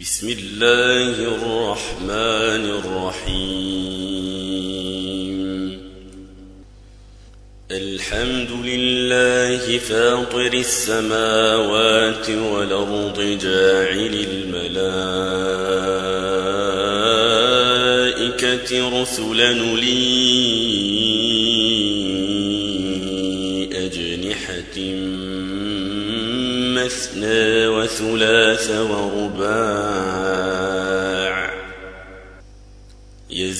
بسم الله الرحمن الرحيم. الحمد لله فاطر السماوات والأرض جاعل الملائكة رسلا لي أجنحة مثنى وثلاث ورباع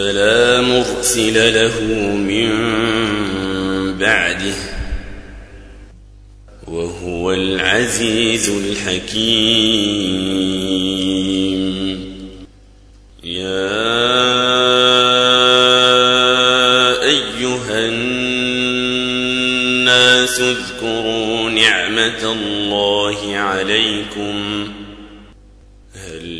فلا مرسل له من بعده. وهو العزيز الحكيم. يا أيها الناس اذكروا نعمة الله عليكم. هل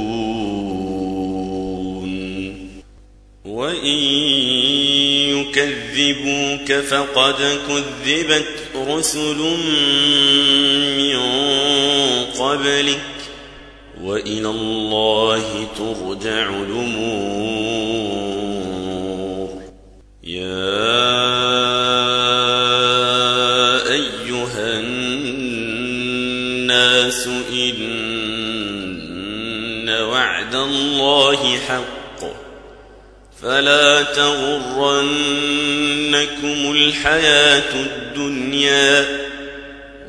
يكذبوك فقد كذبت رسل من قبلك وإلى الله ترجع الأمور. يا أيها الناس إن وعد الله حق. فلا تغرنكم الحياة الدنيا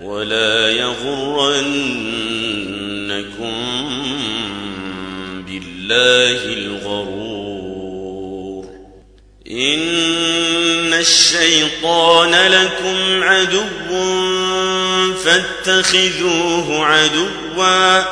ولا يغرنكم بالله الغرور. إن الشيطان لكم عدو فاتخذوه عدوا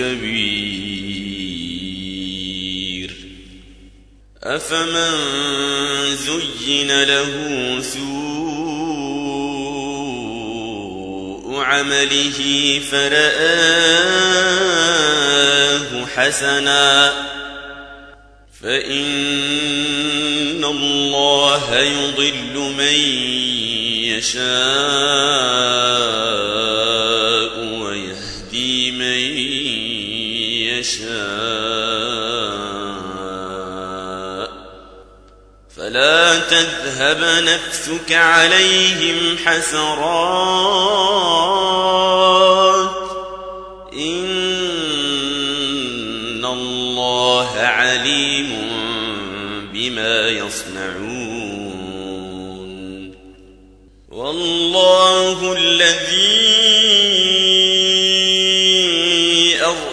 كبير أفمن زين له سوء عمله فرآه حسنا. فإن الله يضل من يشاء. تذهب نفسك عليهم حسرات. إن الله عليم بما يصنعون. والله الذي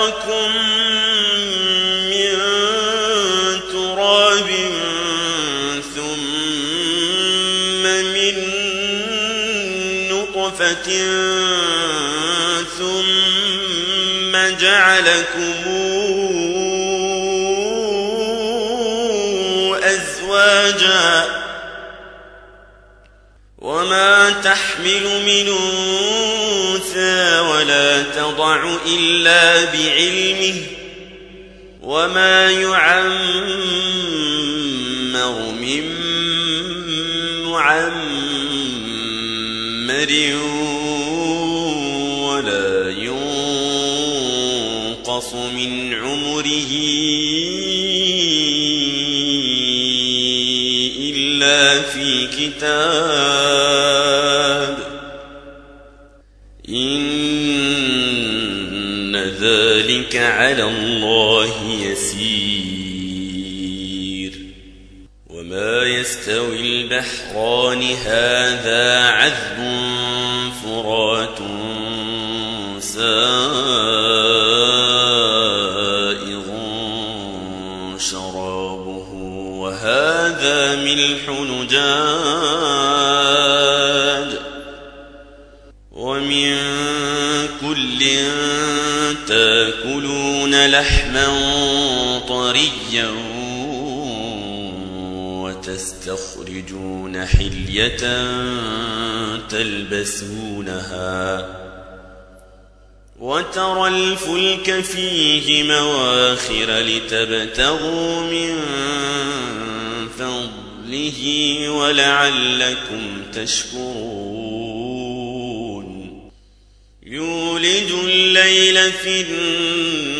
خلقكم من تراب ثم من نطفة ثم جعلكم أزواجا وما تحمل من أنثى ولا تضع إلا بعلمه وما يعمر من معمر ولا ينقص من عمره إلا في كتاب على الله يسير. وما يستوي البحران هذا عذب فرات سائغ لحما طريا وتستخرجون حلية تلبسونها وترى الفلك فيه مواخر لتبتغوا من فضله ولعلكم تشكرون. يولج الليل في النهار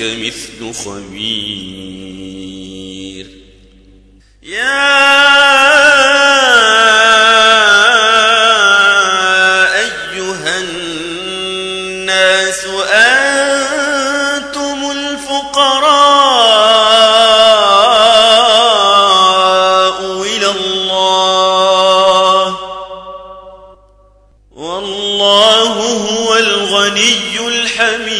ينبئك مثل خبير. يا أيها الناس أنتم الفقراء إلى الله. والله هو الغني الحميد.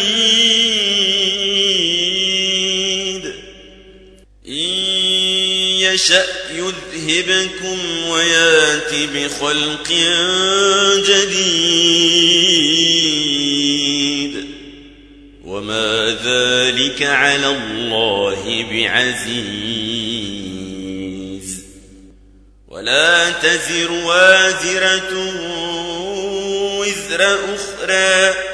يشأ يذهبكم ويات بخلق جديد. وما ذلك على الله بعزيز. ولا تزر وازرة وزر أخرى.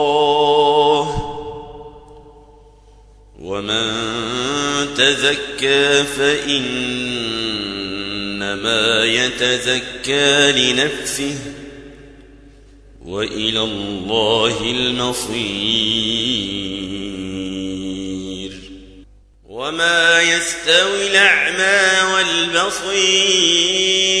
تزكى فإنما يتزكى لنفسه وإلى الله المصير. وما يستوي الأعمى والبصير.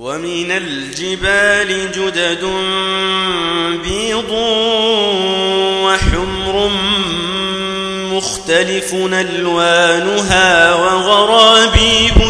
ومن الجبال جدد بيض وحمر مختلف ألوانها وغرابيب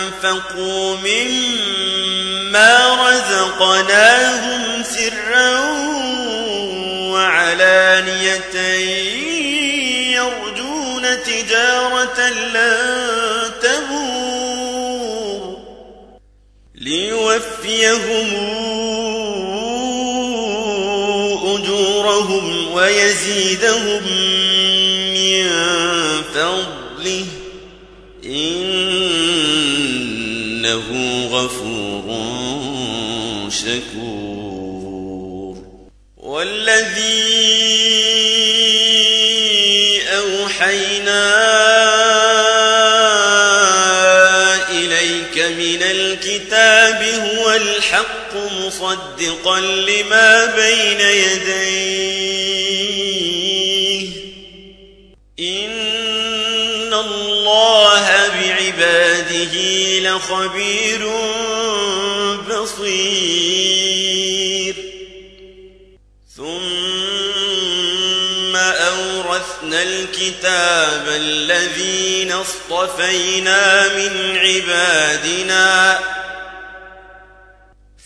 وأنفقوا مما رزقناهم سرا وعلانية يرجون تجارة لن تبور ليوفيهم أجورهم ويزيدهم من مصدقا لما بين يديه. إن الله بعباده لخبير بصير. ثم أورثنا الكتاب الذين اصطفينا من عبادنا.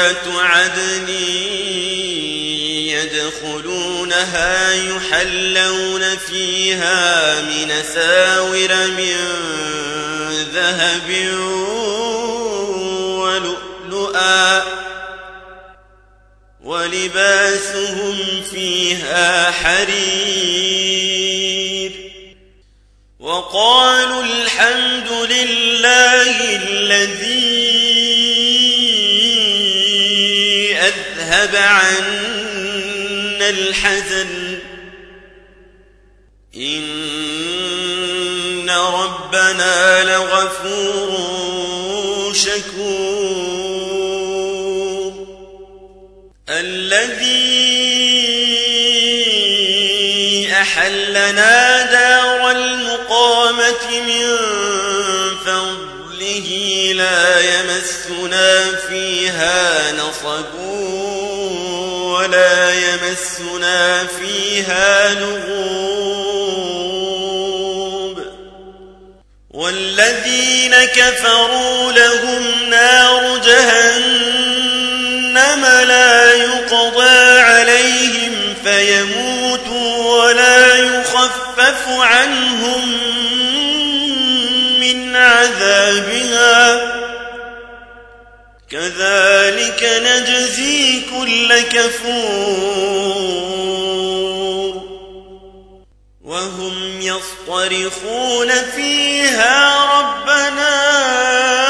جنات عدن يدخلونها يحلون فيها من ساور من ذهب ولؤلؤا ولباسهم فيها حرير وقالوا الحمد لله الذي أذهب عنا الحزن. إن ربنا لغفور شكور. الذي أحلنا دار المقامة من فضله لا يمسنا فيها نصب. ولا يمسنا فيها لغوب والذين كفروا لهم نار جهنم لا يقضى عليهم فيموتوا ولا يخفف عنهم من عذابها كذلك نجزي كل كفور. وهم يصطرخون فيها ربنا.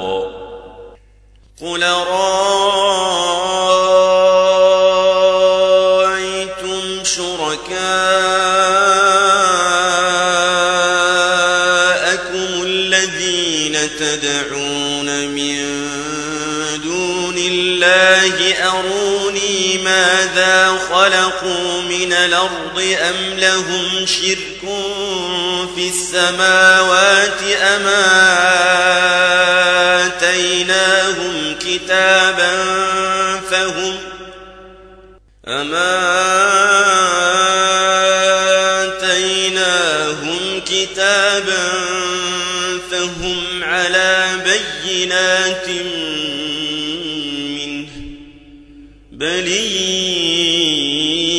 قل رأيتم شركاءكم الذين تدعون من دون الله أروني ماذا خلقوا من الأرض أم لهم شرك في السماوات أم آتيناهم كتابا فهم أم آتيناهم كتابا فهم على بينات منه بل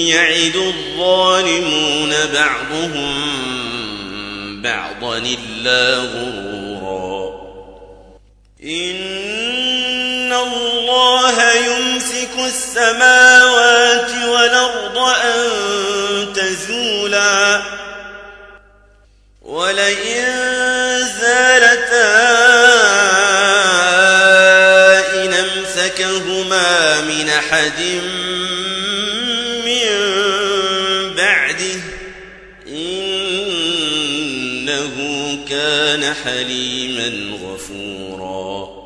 يعد الظالمون بعضهم بعضا إلا غرورا. إن الله يمسك السماوات والأرض أن تزولا. ولئن زالتا إن أمسكهما من أحد إنه كان حليما غفورا.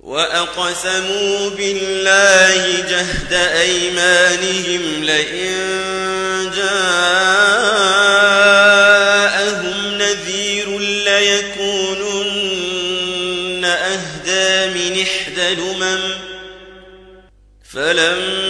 وأقسموا بالله جهد أيمانهم لئن جاءهم نذير ليكونن أهدى من إحدى الأمم فلما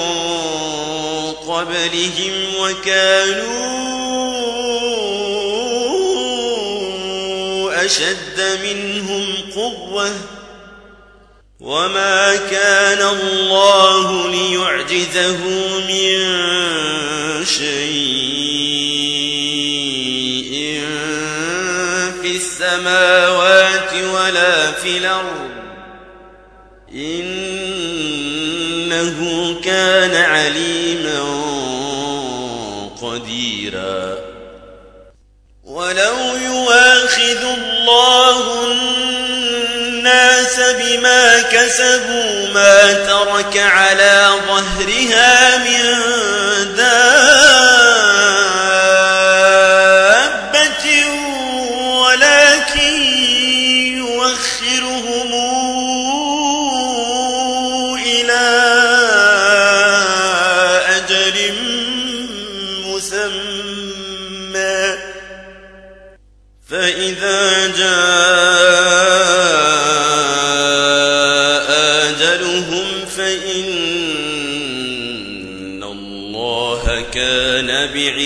قبلهم وكانوا أشد منهم قوةً. وما كان الله ليعجزه من شيء في السماوات ولا في الأرض. إنه كان عليما قديرا. ولو يواخذ الله الناس بما كسبوا ما ترك على ظهرها من دابة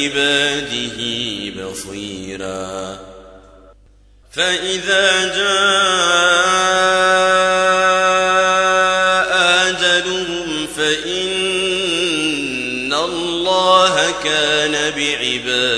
بعباده بصيرا. فإذا جاء أجلهم فإن الله كان بعباده